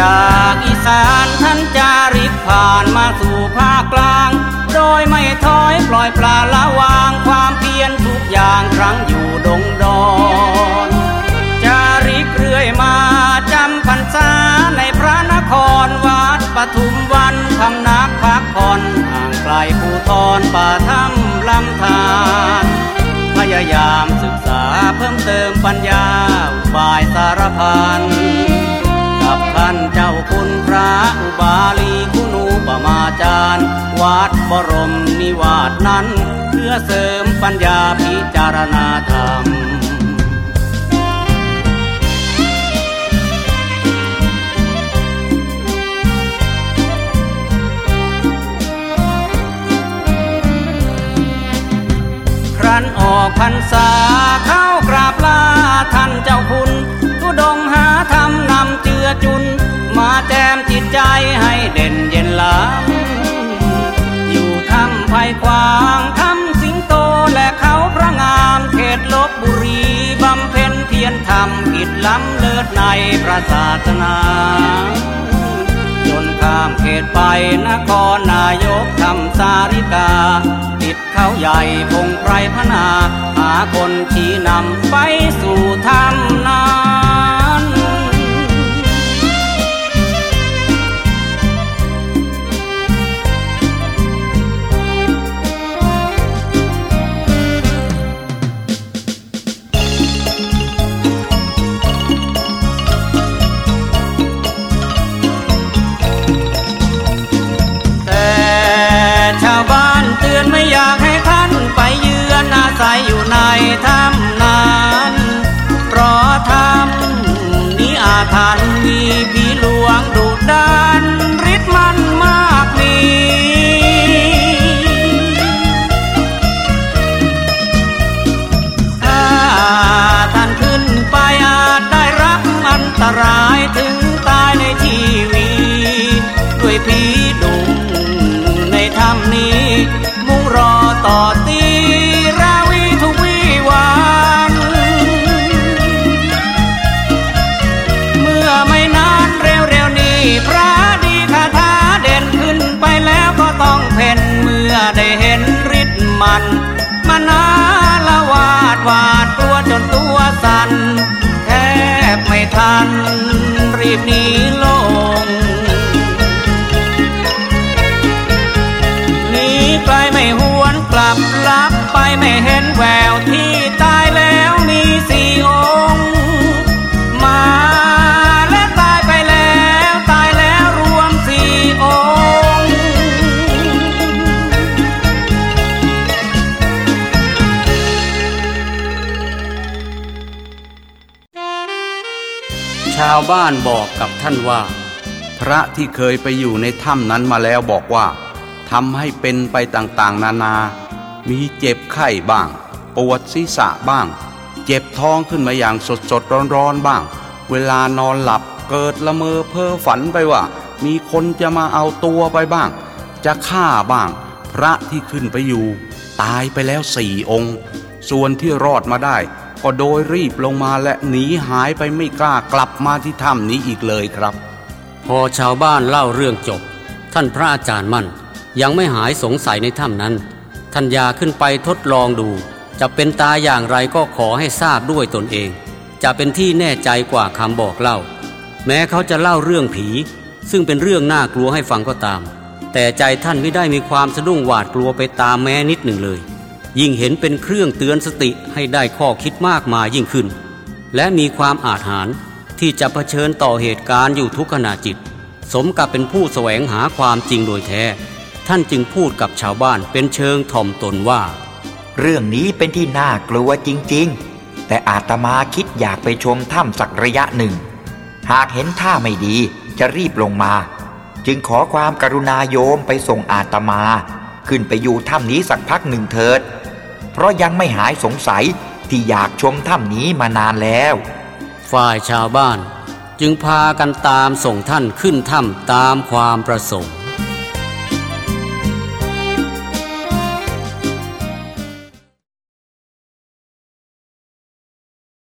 จากอีสานท่านจาริกผ่านมาสู่ภาคกลาง โดยไม่ถอยปล่อยปลาละวางความเพียรทุกอย่างครั้งอยู่ดงดอนจาริกเรื่อยมาจำพรรษาในพระนครวัดปทุมวันคำนักพักผ่อนห่างไกลภูทรป่าถ้ำลำธารพยายามศึกษาเพิ่มเติมปัญญาบายสารพันานเจ้าคุณพระอุบาลีคุณูปมาจารย์วัดบรมนิวาสนั้น เพื่อเสริมปัญญาพิจารณาธรรมครั้นออกพรรษา ล้ำเลิศในพระศาสนา จนข้ามเขตไปนครนายกทำสาริกา ติดเขาใหญ่พงไพรพนา หาคนที่นำไปสู่ท่าัน แทบไม่ทัน รีบหนีลงหนีไปไม่หวนกลับลับไปไม่เห็นแววที่ตาาวบ้านบอกกับท่านว่า พระที่เคยไปอยู่ในถ้ำนั้นมาแล้วบอกว่าทำให้เป็นไปต่างๆ นานา มีเจ็บไข้บ้าง ปวดศีรษะบ้าง เจ็บท้องขึ้นมาอย่างสดสดๆร้อนๆบ้าง เวลานอนหลับเกิดละเมอเพ้อฝันไปว่า มีคนจะมาเอาตัวไปบ้าง จะฆ่าบ้าง พระที่ขึ้นไปอยู่ ตายไปแล้วสี่องค์ ส่วนที่รอดมาได้ ก็โดยรีบลงมาและหนีหายไปไม่กล้ากลับมาที่ถ้ำนี้อีกเลยครับ พอชาวบ้านเล่าเรื่องจบ ท่านพระอาจารย์มั่นยังไม่หายสงสัยในถ้ำนั้น ท่านอยากขึ้นไปทดลองดู จะเป็นตาอย่างไรก็ขอให้ทราบด้วยตนเอง จะเป็นที่แน่ใจกว่าคำบอกเล่า แม้เขาจะเล่าเรื่องผี ซึ่งเป็นเรื่องน่ากลัวให้ฟังก็ตาม แต่ใจท่านไม่ได้มีความสะดุ้งหวาดกลัวไปตามแม้นิดหนึ่งเลย ยิ่งเห็นเป็นเครื่องเตือนสติให้ได้ข้อคิดมากมายยิ่งขึ้น และมีความอาจหารที่จะเผชิญต่อเหตุการณ์อยู่ทุกขณะจิต สมกับเป็นผู้แสวงหาความจริงโดยแท้ ท่านจึงพูดกับชาวบ้านเป็นเชิงถ่อมตนว่า เรื่องนี้เป็นที่น่ากลัวจริง ๆ แต่อาตมาคิดอยากไปชมถ้ำสักระยะหนึ่ง หากเห็นท่าไม่ดีจะรีบลงมา จึงขอความกรุณาโยมไปส่งอาตมา ขึ้นไปอยู่ถ้ำนี้สักพักหนึ่งเถิด ราะยังไม่หายสงสัยที่อยากชมถ้ำนี้มานานแล้ว ฝ่ายชาวบ้านจึงพากันตามส่งท่านขึ้นถ้ำตามความประสงค์